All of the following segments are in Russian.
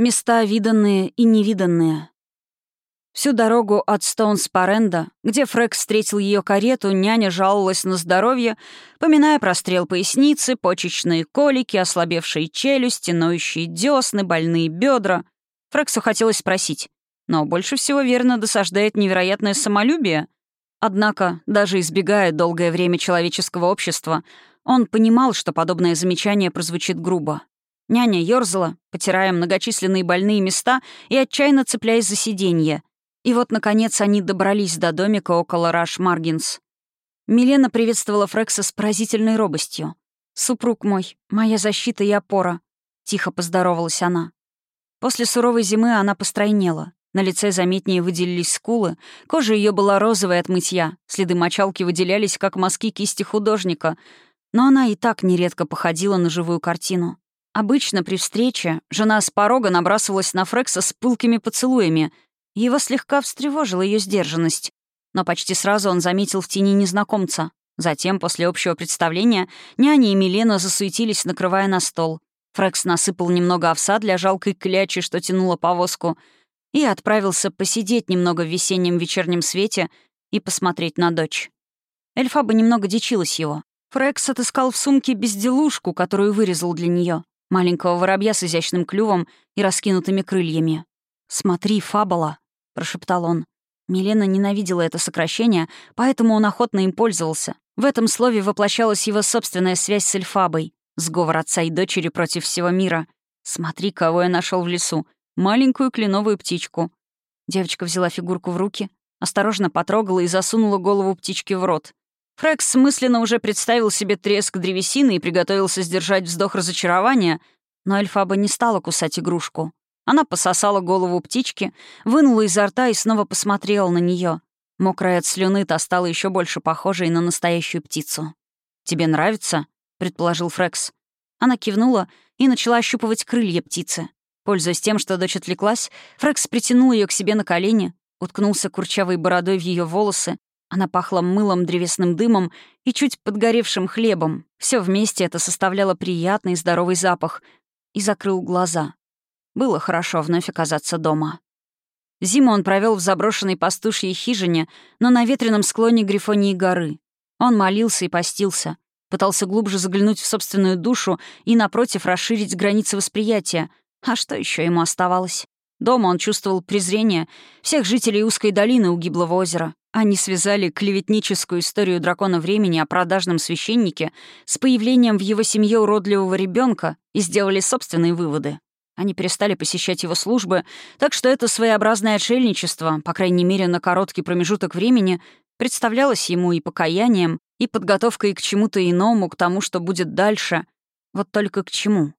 Места виданные и невиданные. Всю дорогу от Стоунс-Паренда, где Фрэк встретил ее карету, няня жаловалась на здоровье, поминая прострел поясницы, почечные колики, ослабевшие челюсти, ноющие десны, больные бедра. Фрэксу хотелось спросить, но больше всего верно досаждает невероятное самолюбие. Однако, даже избегая долгое время человеческого общества, он понимал, что подобное замечание прозвучит грубо. Няня ёрзала, потирая многочисленные больные места и отчаянно цепляясь за сиденье. И вот, наконец, они добрались до домика около Раш-Маргинс. Милена приветствовала Фрекса с поразительной робостью. «Супруг мой, моя защита и опора», — тихо поздоровалась она. После суровой зимы она постройнела. На лице заметнее выделились скулы, кожа ее была розовой от мытья, следы мочалки выделялись, как мазки кисти художника, но она и так нередко походила на живую картину. Обычно при встрече жена с порога набрасывалась на Фрекса с пылкими поцелуями. Его слегка встревожила ее сдержанность. Но почти сразу он заметил в тени незнакомца. Затем, после общего представления, няня и Милена засуетились, накрывая на стол. Фрекс насыпал немного овса для жалкой клячи, что тянула повозку, и отправился посидеть немного в весеннем вечернем свете и посмотреть на дочь. Эльфаба немного дичилась его. Фрекс отыскал в сумке безделушку, которую вырезал для нее маленького воробья с изящным клювом и раскинутыми крыльями. «Смотри, фабола», — прошептал он. Милена ненавидела это сокращение, поэтому он охотно им пользовался. В этом слове воплощалась его собственная связь с Эльфабой, сговор отца и дочери против всего мира. «Смотри, кого я нашел в лесу. Маленькую кленовую птичку». Девочка взяла фигурку в руки, осторожно потрогала и засунула голову птички в рот. Фрекс мысленно уже представил себе треск древесины и приготовился сдержать вздох разочарования, но Эльфаба не стала кусать игрушку. Она пососала голову птички, вынула изо рта и снова посмотрела на нее. Мокрая от слюны та стала еще больше похожей на настоящую птицу. «Тебе нравится?» — предположил Фрекс. Она кивнула и начала ощупывать крылья птицы. Пользуясь тем, что дочь отвлеклась, Фрекс притянул ее к себе на колени, уткнулся курчавой бородой в ее волосы она пахла мылом, древесным дымом и чуть подгоревшим хлебом. Все вместе это составляло приятный здоровый запах. И закрыл глаза. Было хорошо вновь оказаться дома. Зиму он провел в заброшенной пастушьей хижине, но на ветреном склоне Грифонии горы. Он молился и постился, пытался глубже заглянуть в собственную душу и, напротив, расширить границы восприятия. А что еще ему оставалось? Дома он чувствовал презрение всех жителей узкой долины у гиблого озера. Они связали клеветническую историю дракона времени о продажном священнике с появлением в его семье уродливого ребенка и сделали собственные выводы. Они перестали посещать его службы, так что это своеобразное отшельничество, по крайней мере на короткий промежуток времени, представлялось ему и покаянием, и подготовкой к чему-то иному, к тому, что будет дальше. Вот только к чему.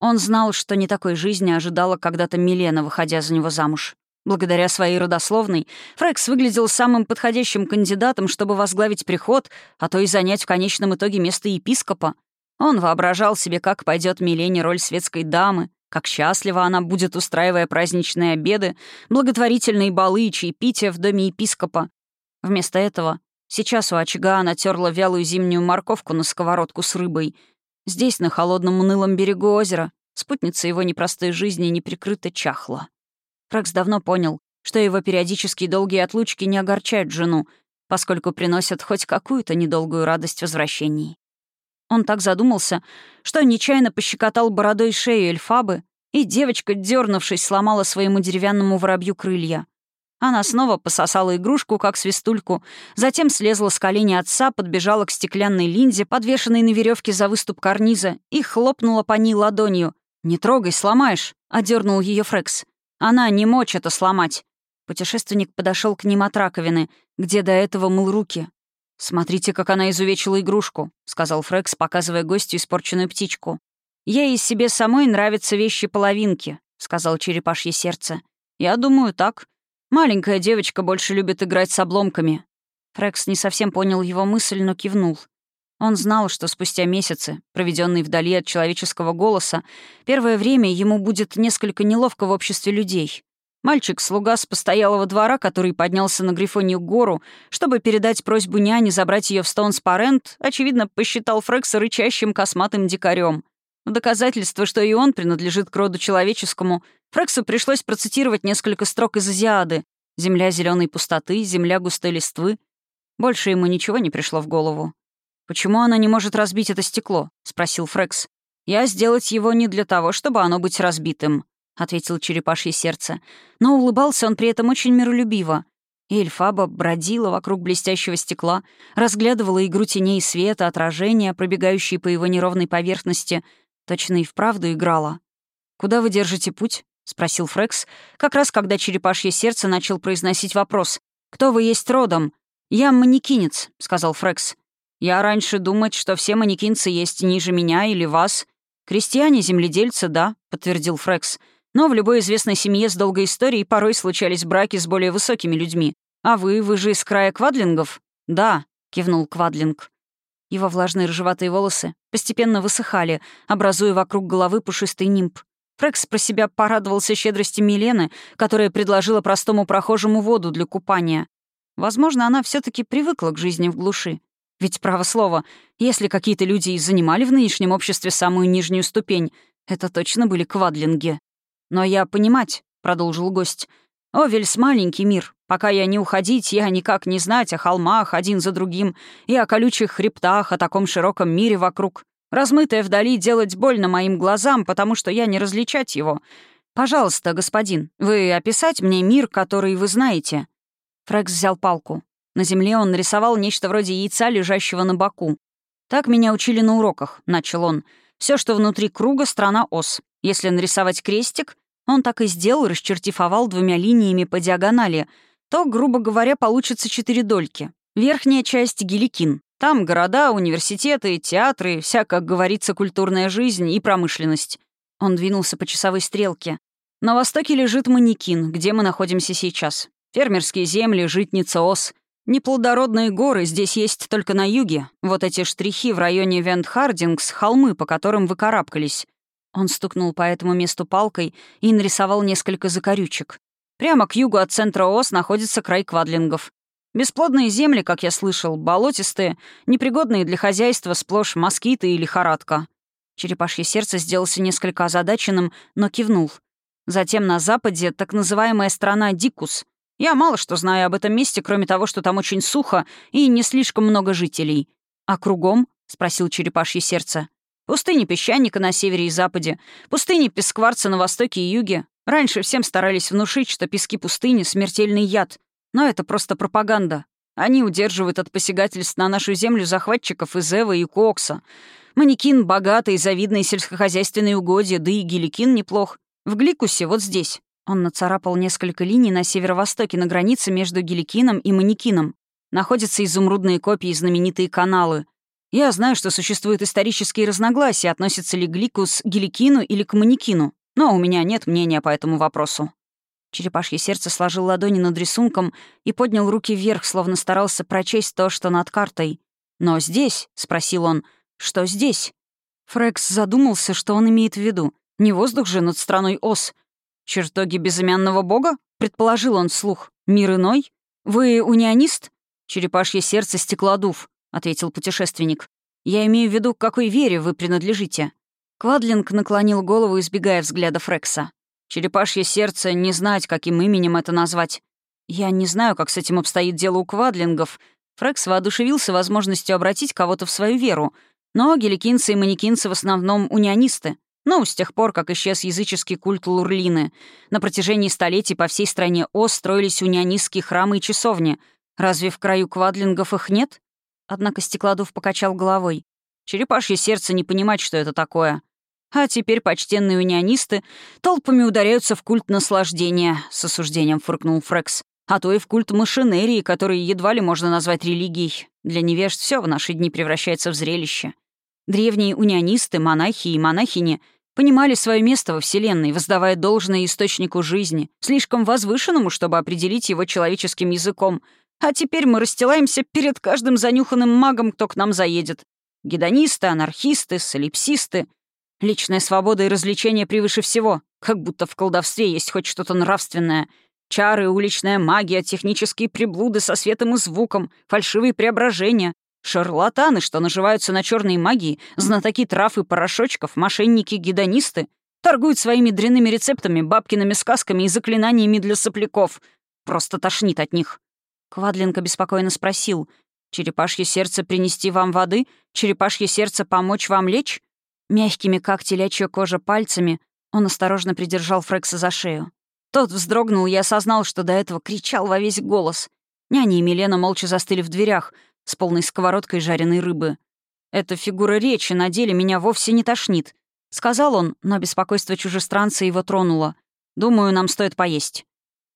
Он знал, что не такой жизни ожидала когда-то Милена, выходя за него замуж. Благодаря своей родословной, Фрекс выглядел самым подходящим кандидатом, чтобы возглавить приход, а то и занять в конечном итоге место епископа. Он воображал себе, как пойдет Милене роль светской дамы, как счастлива она будет, устраивая праздничные обеды, благотворительные балы и чаепития в доме епископа. Вместо этого сейчас у очага она терла вялую зимнюю морковку на сковородку с рыбой. Здесь, на холодном унылом берегу озера, спутница его непростой жизни неприкрыто чахла. Фрекс давно понял, что его периодические долгие отлучки не огорчают жену, поскольку приносят хоть какую-то недолгую радость возвращений. Он так задумался, что нечаянно пощекотал бородой шею Эльфабы, и девочка, дернувшись, сломала своему деревянному воробью крылья. Она снова пососала игрушку, как свистульку, затем слезла с колени отца, подбежала к стеклянной линзе, подвешенной на веревке за выступ карниза, и хлопнула по ней ладонью. «Не трогай, сломаешь», — одернул ее Фрекс. Она не мочь это сломать. Путешественник подошел к ним от раковины, где до этого мыл руки. «Смотрите, как она изувечила игрушку», — сказал Фрекс, показывая гостю испорченную птичку. «Ей из себе самой нравятся вещи-половинки», — сказал черепашье сердце. «Я думаю, так. Маленькая девочка больше любит играть с обломками». Фрекс не совсем понял его мысль, но кивнул. Он знал, что спустя месяцы, проведенные вдали от человеческого голоса, первое время ему будет несколько неловко в обществе людей. Мальчик-слуга с постоялого двора, который поднялся на Грифонию гору, чтобы передать просьбу няне забрать ее в Стоунс-Парент, очевидно, посчитал Фрекса рычащим косматым дикарем. В доказательство, что и он принадлежит к роду человеческому, Фрексу пришлось процитировать несколько строк из «Азиады». «Земля зеленой пустоты», «Земля густой листвы». Больше ему ничего не пришло в голову. «Почему она не может разбить это стекло?» — спросил Фрекс. «Я сделать его не для того, чтобы оно быть разбитым», — ответил черепашье сердце. Но улыбался он при этом очень миролюбиво. И Эльфаба бродила вокруг блестящего стекла, разглядывала игру теней и света, отражения, пробегающие по его неровной поверхности. Точно и вправду играла. «Куда вы держите путь?» — спросил Фрекс, как раз когда черепашье сердце начал произносить вопрос. «Кто вы есть родом?» «Я манекинец», — сказал Фрекс. «Я раньше думать, что все манекинцы есть ниже меня или вас. Крестьяне-земледельцы, да», — подтвердил Фрекс. «Но в любой известной семье с долгой историей порой случались браки с более высокими людьми. А вы, вы же из края квадлингов?» «Да», — кивнул Квадлинг. Его влажные рыжеватые волосы постепенно высыхали, образуя вокруг головы пушистый нимб. Фрекс про себя порадовался щедрости Милены, которая предложила простому прохожему воду для купания. Возможно, она все таки привыкла к жизни в глуши. Ведь, право слово, если какие-то люди и занимали в нынешнем обществе самую нижнюю ступень, это точно были квадлинги. «Но я понимать», — продолжил гость, — «Овельс — маленький мир. Пока я не уходить, я никак не знать о холмах один за другим и о колючих хребтах, о таком широком мире вокруг. Размытое вдали делать больно моим глазам, потому что я не различать его. Пожалуйста, господин, вы описать мне мир, который вы знаете». Фрекс взял палку. На земле он нарисовал нечто вроде яйца, лежащего на боку. «Так меня учили на уроках», — начал он. Все, что внутри круга — страна ос. Если нарисовать крестик, он так и сделал, расчертив овал двумя линиями по диагонали, то, грубо говоря, получится четыре дольки. Верхняя часть — геликин. Там города, университеты, театры, вся, как говорится, культурная жизнь и промышленность. Он двинулся по часовой стрелке. На востоке лежит Манекин, где мы находимся сейчас. Фермерские земли, житница ос. Неплодородные горы здесь есть только на юге. Вот эти штрихи в районе Вент-Хардингс — холмы, по которым вы карабкались. Он стукнул по этому месту палкой и нарисовал несколько закорючек. Прямо к югу от центра ос находится край квадлингов. Бесплодные земли, как я слышал, болотистые, непригодные для хозяйства, сплошь москиты и лихорадка. Черепашье сердце сделался несколько озадаченным, но кивнул. Затем на западе так называемая страна Дикус. Я мало что знаю об этом месте, кроме того, что там очень сухо и не слишком много жителей. «А кругом?» — спросил черепашье сердце. «Пустыни песчаника на севере и западе, пустыни пескварца на востоке и юге. Раньше всем старались внушить, что пески пустыни — смертельный яд. Но это просто пропаганда. Они удерживают от посягательств на нашу землю захватчиков из Эва и Кокса. Манекин — богатый, завидный сельскохозяйственные угодья, да и Геликин неплох. В Гликусе, вот здесь. Он нацарапал несколько линий на северо-востоке на границе между Геликином и Манекином. Находятся изумрудные копии знаменитые каналы. Я знаю, что существуют исторические разногласия, относится ли Гликус к Геликину или к Манекину, но у меня нет мнения по этому вопросу. Черепашье сердце сложил ладони над рисунком и поднял руки вверх, словно старался прочесть то, что над картой. «Но здесь?» — спросил он. «Что здесь?» Фрекс задумался, что он имеет в виду. Не воздух же над страной Ос. «Чертоги безымянного бога?» — предположил он вслух. «Мир иной? Вы унионист?» «Черепашье сердце стеклодув», — ответил путешественник. «Я имею в виду, к какой вере вы принадлежите». Квадлинг наклонил голову, избегая взгляда Фрекса. Черепашье сердце, не знать, каким именем это назвать. Я не знаю, как с этим обстоит дело у квадлингов. Фрекс воодушевился возможностью обратить кого-то в свою веру. Но геликинцы и манекинцы в основном унионисты. Ну, с тех пор, как исчез языческий культ Лурлины. На протяжении столетий по всей стране Оз строились унионистские храмы и часовни. Разве в краю квадлингов их нет? Однако Стеклодув покачал головой. Черепашье сердце не понимать, что это такое. А теперь почтенные унионисты толпами ударяются в культ наслаждения, с осуждением фыркнул Фрекс. А то и в культ машинерии, который едва ли можно назвать религией. Для невежд все в наши дни превращается в зрелище. Древние унионисты, монахи и монахини понимали свое место во Вселенной, воздавая должное источнику жизни, слишком возвышенному, чтобы определить его человеческим языком. А теперь мы расстилаемся перед каждым занюханным магом, кто к нам заедет. Гедонисты, анархисты, солипсисты — Личная свобода и развлечение превыше всего, как будто в колдовстве есть хоть что-то нравственное. Чары, уличная магия, технические приблуды со светом и звуком, фальшивые преображения. Шарлатаны, что наживаются на черной магии, знатоки трав и порошочков, мошенники-гедонисты, торгуют своими дрянными рецептами, бабкиными сказками и заклинаниями для сопляков. Просто тошнит от них. Квадлинка беспокойно спросил, «Черепашье сердце принести вам воды? Черепашье сердце помочь вам лечь?» Мягкими, как телячья кожа, пальцами он осторожно придержал Фрекса за шею. Тот вздрогнул и осознал, что до этого кричал во весь голос. Няня и Милена молча застыли в дверях с полной сковородкой жареной рыбы. «Эта фигура речи на деле меня вовсе не тошнит», — сказал он, но беспокойство чужестранца его тронуло. «Думаю, нам стоит поесть».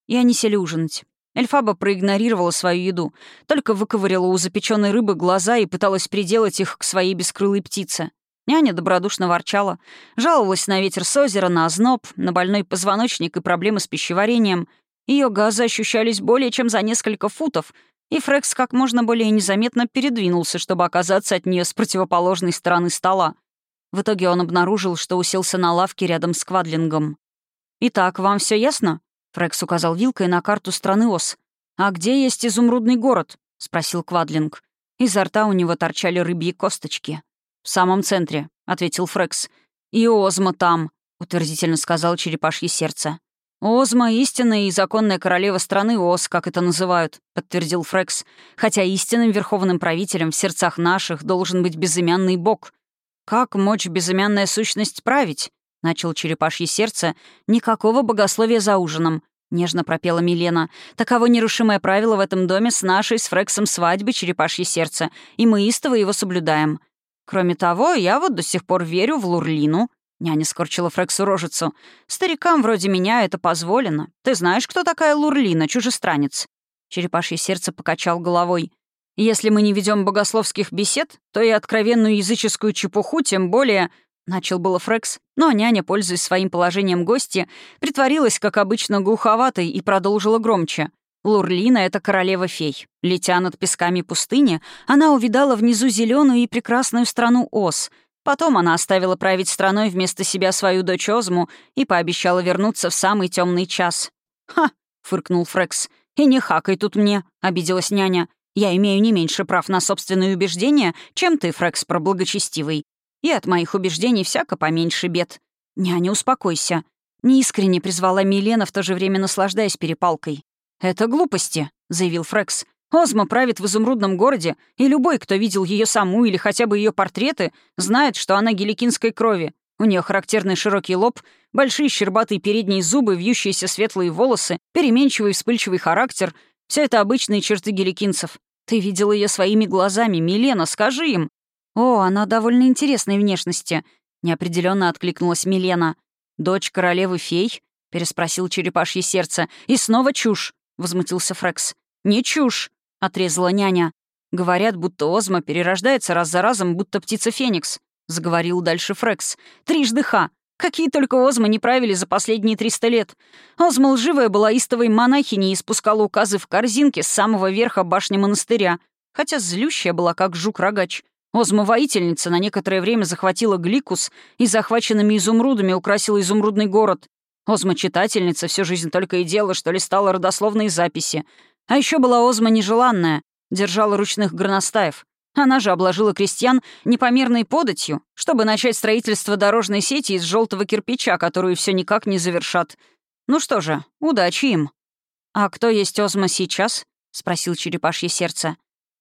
И они сели ужинать. Эльфаба проигнорировала свою еду, только выковыряла у запеченной рыбы глаза и пыталась приделать их к своей бескрылой птице. Няня добродушно ворчала, жаловалась на ветер с озера, на озноб, на больной позвоночник и проблемы с пищеварением. Ее газы ощущались более чем за несколько футов, и Фрекс как можно более незаметно передвинулся, чтобы оказаться от нее с противоположной стороны стола. В итоге он обнаружил, что уселся на лавке рядом с Квадлингом. «Итак, вам все ясно?» Фрекс указал вилкой на карту страны Ос. «А где есть изумрудный город?» — спросил Квадлинг. Изо рта у него торчали рыбьи косточки. «В самом центре», — ответил Фрекс. «И Озма там», — утвердительно сказал черепашье сердце. «Озма — истинная и законная королева страны Оз, как это называют», — подтвердил Фрекс. «Хотя истинным верховным правителем в сердцах наших должен быть безымянный бог. Как мочь безымянная сущность править?» — начал черепашье сердце. «Никакого богословия за ужином», — нежно пропела Милена. «Таково нерушимое правило в этом доме с нашей, с Фрексом свадьбы черепашье сердце, и мы истово его соблюдаем. Кроме того, я вот до сих пор верю в Лурлину». Няня скорчила Фрексу рожицу. «Старикам вроде меня это позволено. Ты знаешь, кто такая Лурлина, чужестранец?» Черепашье сердце покачал головой. «Если мы не ведем богословских бесед, то и откровенную языческую чепуху, тем более...» Начал было Фрекс, но няня, пользуясь своим положением гостя, притворилась, как обычно, глуховатой и продолжила громче. Лурлина — это королева фей. Летя над песками пустыни, она увидала внизу зеленую и прекрасную страну Ос. Потом она оставила править страной вместо себя свою дочь Озму и пообещала вернуться в самый темный час. «Ха!» — фыркнул Фрекс. «И не хакай тут мне», — обиделась няня. «Я имею не меньше прав на собственные убеждения, чем ты, Фрекс, проблагочестивый. И от моих убеждений всяко поменьше бед. Няня, успокойся». Неискренне призвала Милена, в то же время наслаждаясь перепалкой. «Это глупости», — заявил Фрекс. «Озма правит в изумрудном городе, и любой, кто видел ее саму или хотя бы ее портреты, знает, что она геликинской крови. У нее характерный широкий лоб, большие щербатые передние зубы, вьющиеся светлые волосы, переменчивый вспыльчивый характер — все это обычные черты геликинцев. Ты видел ее своими глазами, Милена, скажи им». «О, она довольно интересной внешности», — неопределенно откликнулась Милена. «Дочь королевы фей?» — переспросил черепашье сердце. «И снова чушь. — возмутился Фрекс. «Не чушь!» — отрезала няня. «Говорят, будто Озма перерождается раз за разом, будто птица Феникс», — заговорил дальше Фрекс. «Трижды ха! Какие только Озма не правили за последние триста лет. Озма лживая была истовой монахиней и спускала указы в корзинке с самого верха башни монастыря, хотя злющая была, как жук-рогач. Озма-воительница на некоторое время захватила Гликус и захваченными изумрудами украсила изумрудный город. Озма-читательница всю жизнь только и делала, что листала родословные записи. А еще была Озма нежеланная, держала ручных горностаев. Она же обложила крестьян непомерной податью, чтобы начать строительство дорожной сети из желтого кирпича, которую все никак не завершат. Ну что же, удачи им. «А кто есть Озма сейчас?» — спросил черепашье сердце.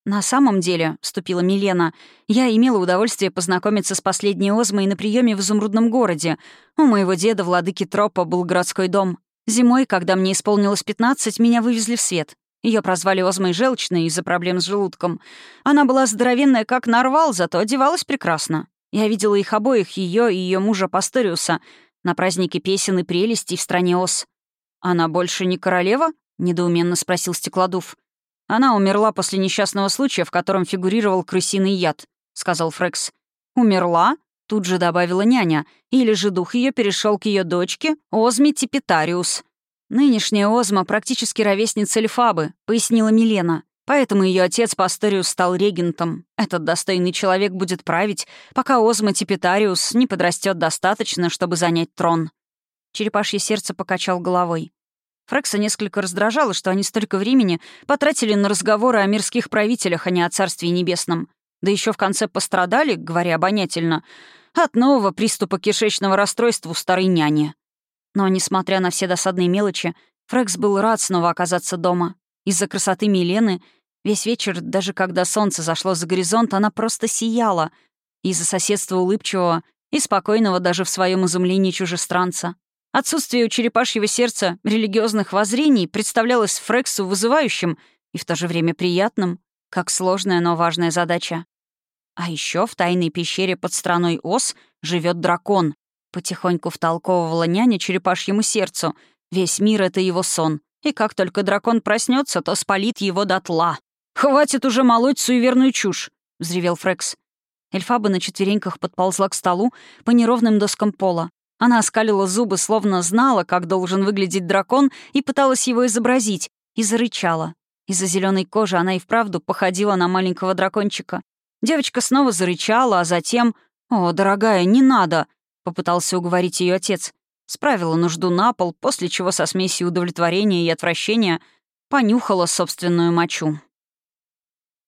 «На самом деле», — вступила Милена, — «я имела удовольствие познакомиться с последней Озмой на приеме в Изумрудном городе. У моего деда, владыки Тропа, был городской дом. Зимой, когда мне исполнилось 15, меня вывезли в свет. Ее прозвали Озмой Желчной из-за проблем с желудком. Она была здоровенная, как нарвал, зато одевалась прекрасно. Я видела их обоих, ее и ее мужа Пасториуса, на празднике песен и прелестей в стране Оз. «Она больше не королева?» — недоуменно спросил Стеклодув. «Она умерла после несчастного случая, в котором фигурировал крысиный яд», — сказал Фрекс. «Умерла?» — тут же добавила няня. «Или же дух ее перешел к ее дочке, Озме Типетариус». «Нынешняя Озма практически ровесница Эльфабы», — пояснила Милена. «Поэтому ее отец Пасториус стал регентом. Этот достойный человек будет править, пока Озма Типетариус не подрастет достаточно, чтобы занять трон». Черепашье сердце покачал головой. Фрекса несколько раздражало, что они столько времени потратили на разговоры о мирских правителях, а не о Царстве Небесном. да еще в конце пострадали, говоря обонятельно, от нового приступа кишечного расстройства у старой няни. Но, несмотря на все досадные мелочи, Фрекс был рад снова оказаться дома. Из-за красоты Милены весь вечер, даже когда солнце зашло за горизонт, она просто сияла. Из-за соседства улыбчивого и спокойного даже в своем изумлении чужестранца. Отсутствие у черепашьего сердца религиозных воззрений представлялось Фрексу вызывающим и в то же время приятным, как сложная, но важная задача. А еще в тайной пещере под страной Ос живет дракон. Потихоньку втолковывала няня черепашьему сердцу. Весь мир — это его сон. И как только дракон проснется, то спалит его дотла. «Хватит уже молоть суеверную чушь!» — взревел Фрекс. Эльфаба на четвереньках подползла к столу по неровным доскам пола. Она оскалила зубы, словно знала, как должен выглядеть дракон, и пыталась его изобразить, и зарычала. Из-за зеленой кожи она и вправду походила на маленького дракончика. Девочка снова зарычала, а затем... «О, дорогая, не надо!» — попытался уговорить ее отец. Справила нужду на пол, после чего со смесью удовлетворения и отвращения понюхала собственную мочу.